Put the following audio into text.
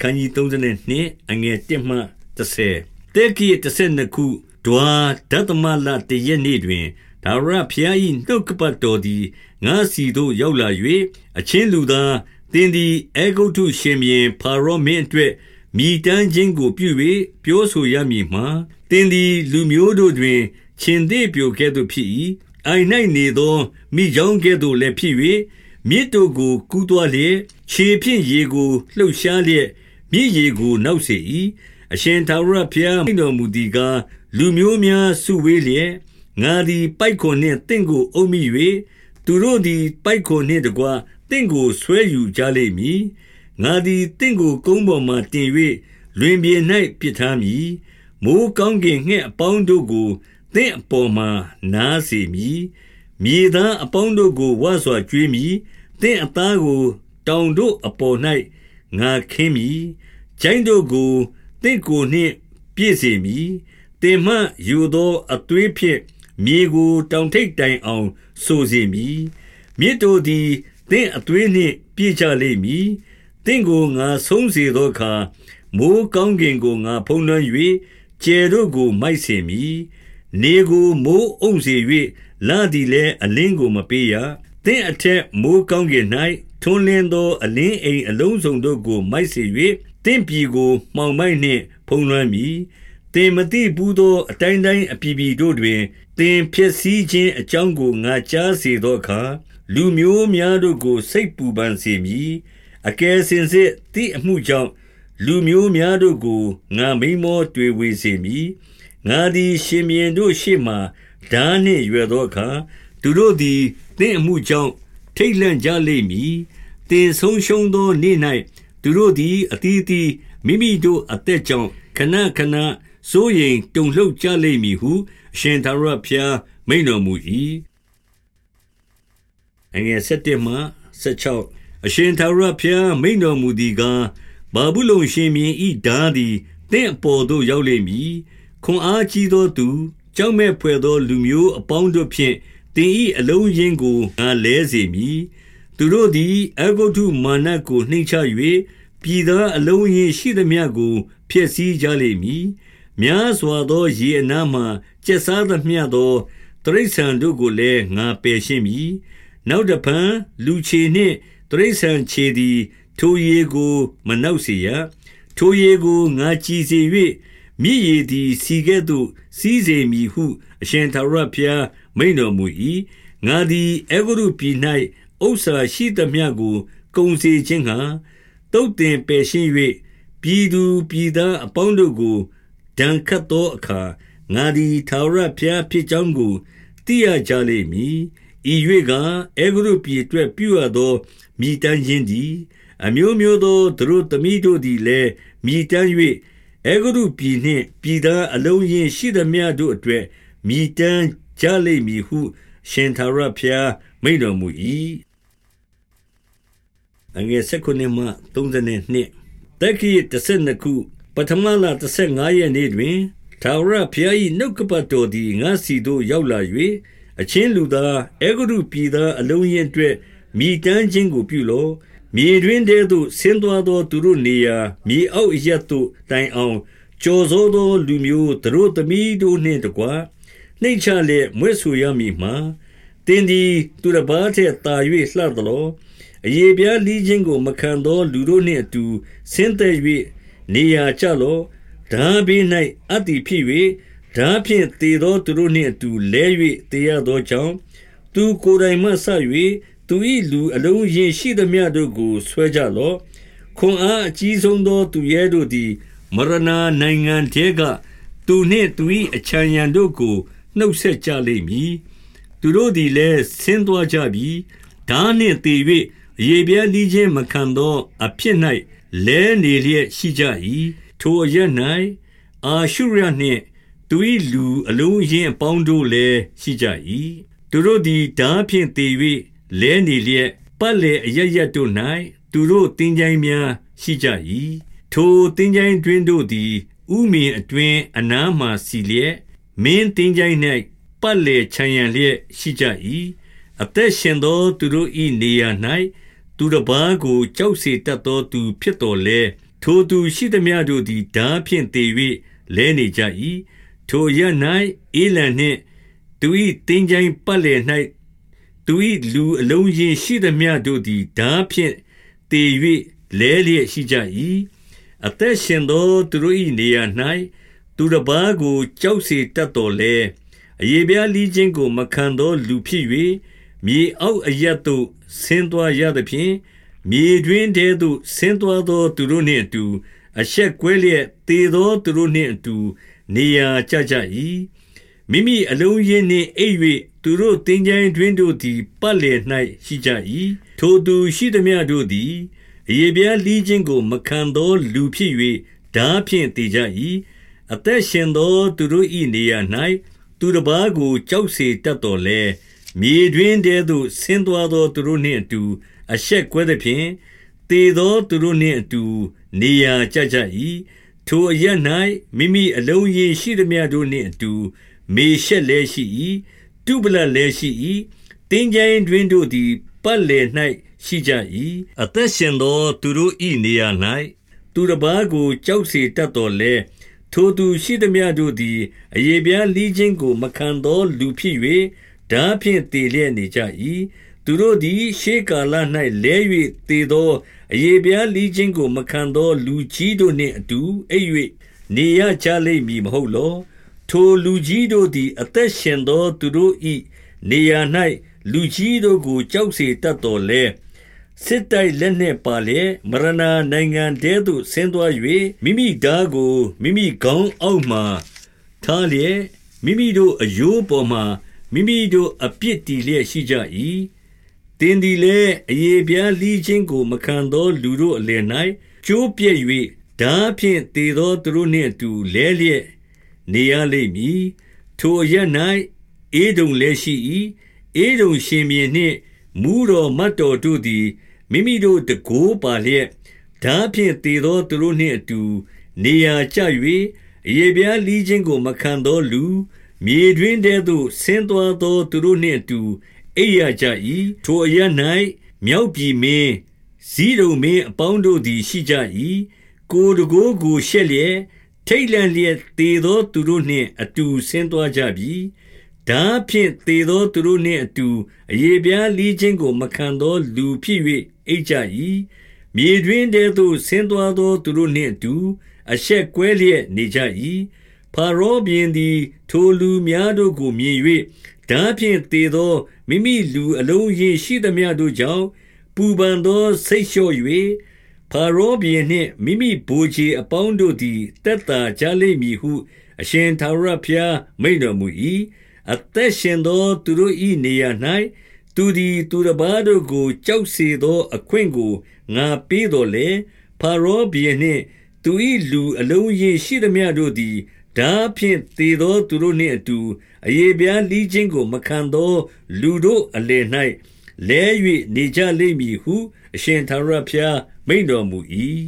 ခန်းကြီး32အငယ်1မှ30တေကိ32ခုဒွါဒသမလတရက်နေ့တွင်ဒါဝရဖျား၏နှုတ်ကပတ်တော်သည်ငါစီသို့ရောက်လာ၍အချင်းလူသားသင်သည်အေဂုတ်ထုရှင်ဘင်ဖာရောမင်းအတွက်မိတမ်းခြင်းကိုပြု၍ပြောဆိုရမည်မှာသင်သည်လူမျိုးတို့တွင်ခြင်သေးပြိုကဲ့သို့ဖြစ်၏အိုင်၌နေသောမိကြောင်းကဲ့သို့လည်းဖြစ်၍မြစ်တို့ကိုကူးသွားလျက်ခြေဖြင့်ရေကိုလှုပ်ရှားလျက် မြစ်ရေကိုနောက်စေ၏အရှင်သာရဘုရားမိတော်မူသည်ကားလူမျိုးများစုဝေးလျက်ငါသည်ပိုက်ခွန်နှင့်တင့်ကိုအုပ်မိ၍သူတို့သည်ပိုက်ခွန်နှင့်တကွတင့်ကိုဆွဲယူကြလိမ့်မည်ငါသည်တင့်ကိုကုန်းပေါ်မှတင်၍လွင်ပြေ၌ပစ်ထားမည်မိုးကောင်းကင်ငှက်အပေါင်းတို့ကိုတင့်အပေါ်မှနားစေမည်မြေသားအပေါင်းတို့ကိုဝါစွာကျွေးမည်တင့်အသားကို တောင်တို့အပေါ်၌ငါခင်းမည် ကျိုင်းတို့ကိုတင့်ကိုနှင့်ပြည့်စေမည်တင်မှယူသောအသွေးဖြင့်မြေကိုတောင်ထိပ်တိုင်အောင်ဆိုစေမည်မြစ်တို့သည်တင့်အသွေးနှင့်ပြည့်ကြလိမ့်မည်တင့်ကိုငါဆုံးစေသောအခါမိုးကောင်းကင်ကိုငါဖုံးလွှမ်း၍ကျယ်တို့ကိုမိုက်စေမည်နေကိုမိုးအုံစေ၍လာသည်လည်းအလင်းကိုမပေးရသင်အထက်မိုးကောင်းကင်၌ထွန်းလင်းသောအလင်းအိမ်အလုံးစုံတို့ကိုမိုက်စေ၍ တင့်ပြည်ကိုမှောင်မိုက်နှင့် ဖုံးလွှမ်းမည်တင်မတိဘူးသော အတိုင်းတိုင်းအပြည်ပြည်တို့တွင်တင်ဖြစ်စည်းခြင်းအကြောင်းကိုငါကြားစေသောအခါလူမျိုးများတို့ကို စိတ်ပူပန်စေမည်အကယ်စင်စစ်တိအမှုကြောင့်လူမျိုးများတို့ကိုငါမိမောတွေ့ဝေစေမည်ငါသည်ရှင်မြင်းတို့ရှေ့မှဓာနှင့်ရွယ်သောအခါသူတို့သည်သင်အမှုကြောင့်ထိတ်လန့်ကြလိမ့်မည်တင်ဆုံးရှုံးသောနေ့၌ သူတို့သည်အတီးတီမိမိတို့အသက်ကြောင့်ခဏခဏစိုးရိမ်တုန်လှုပ်ကြလိမ့်မည်ဟုအရှင်သာရဖျားမိန်တော်မူ၏အငယ်7မှ16အရှင်သာရဖျားမိန်တော်မူသည်ကားဘာဘူးလုံရှင်မြင်းဤဓာသည်တင့်အပေါ်သို့ရောက်လိမ့်မည်ခွန်အားကြီးသောသူကြောက်မဲ့ဖွယ်သောလူမျိုးအပေါင်းတို့ဖြင့်တင်ဤအလုံးရင်းကိုငါလဲစေမည် သူတို့သည်အဂုတ်ထုမာနကိုနှိမ့်ချ၍ပြည်သားအလုံးရင်းရှိသမျှကိုဖျက်ဆီးကြလိမ့်မည်များစွာသောရေအနားမှကျက်စားသမျှသောတရိษံတို့ကိုလည်းငါပယ်ရှင်းမည်နောက်တဖန်လူချေနှင့်တရိษံခြေသည် ထိုရေကိုမနှောက်စေရထိုရေကိုငါကြည်စေ၍မြည်ရည်သည်စီကဲ့သို့ စီးစေမည်ဟု အရှင်သာရဘုရားမိန်တော်မူ၏ငါသည်အေဂရုပြည်၌ ဥစ္စာရှိသမျှကို ကုံစေခြင်းဟံတုတ်တင်ပယ်ရှင်း၍ပြည်သူပြည်သားအပေါင်းတို့ကိုဒဏ်ခတ်သောအခါငါသည်သာရဘုရားဖြစ်ကြောင်းကိုသိရကြလိမ့်မည်ဤ၍ကအေဂရုပြည်အတွက်ပြုရသောမိတမ်းခြင်းသည် အမျိုးမျိုးသောသူတို့သမီးတို့သည်လည်းမိတမ်း၍အဲဂုရုပြည်နှင့်ပြည်သားအလုံးရင်းရှိသမျှတို့အတွက်မြည်တမ်းကြလိမ့်မည်ဟု ရှင်သာရဘုရားမိန့်တော်မူ၏ အငယ်16မှ32တက္ကိ12ခုပထမလ15ရက်နေ့တွင်သာရဘုရား၏နှုတ်ကပတ်တော်သည်ငါစီသို့ရောက်လာ၍အချင်းလူသားအေဂုရုပြည်သားအလုံးရင်းအတွက်မြည်တမ်းခြင်းကိုပြုလော့မြေတွင်တည်းသို့ဆင်းသွားသောသူတို့နေရာမြေအောက်အရက်သို့တိုင်အောင်ကြော်သောသောလူမျိုးသူတို့သမီးတို့နှင့်တကွနှိမ့်ချလျက်မွဲ့ဆိုရမည်မှာတင်းသည်သူတစ်ပါးထက်သာ၍လှသလော အယေပြားလီးခြင်းကို မခံသောလူတို့နှင့်အတူ ဆင်းသက်၍နေရာကျလောဓာဘေး၌အတ္တိဖြစ်၍ဓာဖြင့်တေသောသူတို့နှင့်အတူ လဲ၍တေရသောကြောင့် သူကိုယ်တိုင်မှဆ၍သူ၏လူအလုံးရင်ရှိသမျှတို့ကို ဆွဲကြလော့ ခွန်အားအကြီးဆုံးသော သူရဲတို့သည် မရဏနိုင်ငံထဲက သူနှင့်သူ၏အချမ်းရံတို့ကို နှုတ်ဆက်ကြလိမ့်မည် သူတို့သည်လည်း ဆင်းသွားကြပြီဓာနှင့်တ ည်၍ရေပြဲလီးခြင်းမခံသော အဖြစ်၌လဲနေလျက်ရှိကြ၏ထိုအရ၌အာရှုရနှင့်သူ၏လူအလုံးရင်းအပေါင်းတို့လည်းရှိကြ၏သူတို့သည်ဓာဖြင့်တည်၍လဲနေလျက်ပတ်လေအရရတို့၌သူတို့တင်းကြိုင်းများရှိကြ၏ထိုတင်းကြိုင်းတွင်တို့သည်ဥမင်အတွင်အနားမှစီလျက်မင်းတင်းကြိုင်း၌ပတ်လေခြံရံလျက်ရှိကြ၏အသက်ရှင်သောသူတို့၏နေရာ၌ သူတစ်ပါးကိုကြောက်စေတတ်သောသူဖြစ်တော်လဲထိုသူရှိသမျှတို့သည်ဓာဖြင့်သေ၍လဲနေကြ၏ထိုရ၌အေလံနှင့်သူ၏တင်းကြိုင်ပတ်လည်၌သူ၏လူအလုံးရင်ရှိသမျှတို့သည်ဓာဖြင့်သေ၍လဲလျက်ရှိကြ၏အသက်ရှင်သောသူတို့၏နေရာ၌သူတစ်ပါးကိုကြောက်စေတတ်တော်လဲအယေပြားလီးခြင်းကိုမခံသောလူဖြစ်၍ မြေအောက်အရတ်သို့ဆင်းသွားရသဖြင့်မြေတွင်တဲသို့ဆင်းသွားသောသူတို့နှင့်အတူ အဆက်ကွဲလျက်တေသောသူတို့နှင့်အတူ နေရာကျကြ၏မိမိအလုံးရင်းနှင့်အိပ်၍သူတို့တင်ကြိုင်တွင်တို့သည်ပတ်လည်၌ရှိကြ၏ထိုသူရှိသည်များတို့သည်အယေပြားလီးခြင်းကို မခံသောလူဖြစ်၍ဓာဖြင့်တည်ကြ၏အသက်ရှင်သောသူတို့၏နေရာ၌သူတစ်ပါးကိုကြောက်စေတတ်တော်လဲ မြေတွင်တဲသို့ဆင်းသွားသောသူတို့နှင့်အတူ အဆက်ကွဲသဖြင့်တေသောသူတို့နှင့်အတူနေရာကျကြ၏ထိုအရ၌မိမိအလုံးရင်းရှိသည်များတို့နှင့်အတူ မေရှက်လည်းရှိ၏တုပလလည်းရှိ၏တင်းကြိုင်တွင်တို့သည်ပတ်လည်၌ရှိကြ၏အသက်ရှင်သောသူတို့၏နေရာ၌သူတစ်ပါးကိုကြောက်စေတတ်တော်လဲထိုသူရှိသည်များတို့သည် အယေပြားလီးခြင်းကို မခံသောလူဖြစ်၍ ဓာဖြင့်တည်လျက်နေကြ၏သူတို့သည်ရှေးကာလ၌လဲ၍တည်သောအယေပြားလီးခြင်းကို မခံသော လူကြီးတို့နှင့်အတူအိပ်၍နေရကြလိမ့်မည်မဟုတ်လော ထိုလူကြီးတို့သည် အသက်ရှင်သော သူတို့၏နေရာ၌လူကြီးတို့ကိုကြောက်စေတတ်တော်လဲစစ်တိုက်လက်နှင့်ပါလေမရဏနိုင်ငံတဲသို့ဆင်းသွား၍မိမိဓာကိုမိမိခေါင်းအောက်မှထားလျက်မိမိတို့အယိုးပေါ်မှ မိမိတို့အပြစ်တည်လျက်ရှိကြ၏တင်းဒီလေအယေပြားလီးခြင်းကို မခံသော လူတို့အလယ်၌ကျိုးပြည့်၍ဓာဖြင့်တည်သောသူတို့နှင့်အတူလဲလျက်နေရလိမ့်မည်ထိုအရ၌အေဒုံလည်းရှိ၏အေဒုံရှင်မြေနှင့်မူတော်မတ်တော်တို့သည်မိမိတို့တကိုးပါလျက်ဓာဖြင့်တည်သောသူတို့နှင့်အတူ နေရာကျ၍ရေပြားလီးခြင်းကို မခံသောလူ မြေတွင်တဲသို့ဆင်းသွားသော သူတို့နှင့်အတူအိပ်ရကြ၏ထိုအရ၌မြောက်ပြည်မင်းဇီးရုံမင်းအပေါင်းတို့သည်ရှိကြ၏ကိုတကိုးကိုရှက်လျက်ထိတ်လန့်လျက်တေသောသူတို့နှင့်အတူဆင်းသွားကြပြီဓာဖြင့်တေသောသူတို့နှင့်အတူအယေပြားလီးခြင်းကိုမခံသောလူဖြစ်၍အိတ်ကြ၏မြေတွင်တဲသို့ဆင်းသွားသောသူတို့နှင့်အတူအဆက်ကွဲလျက်နေကြ၏ ဖာရောဘင်သည် ထိုလူများတို့ကိုမြင်၍ဓာဖြင့်တေသော မိမိလူအလုံးရင်ရှိသမျှတို့ကြောင့် ပူပန်သောစိတ်လျှော့၍ဖာရောဘီနှင့် မိမိဘိုးချေအပေါင်းတို့သည်တက်တာကြလိမ့်မည်ဟု အရှင်သာရဖျား မိန်တော်မူ၏အသက်ရှင်သော သူတို့၏နေရာ၌သူသည် သူတစ်ပါးတို့ကို ကြောက်စေသော အခွင့်ကို ငါပေးတော်လေဖာရောဘီနှင့် သူ၏လူအလုံးရင်ရှိသမျှတို့သည် ဓာဖြင့်သေသောသူတို့နှင့်အတူအယေပြားလီးခြင်းကို မခံသော လူတို့အလယ်၌လဲ၍နေကြလိမ့်မည်ဟု အရှင်သာရဘုရားမိန်တော်မူ၏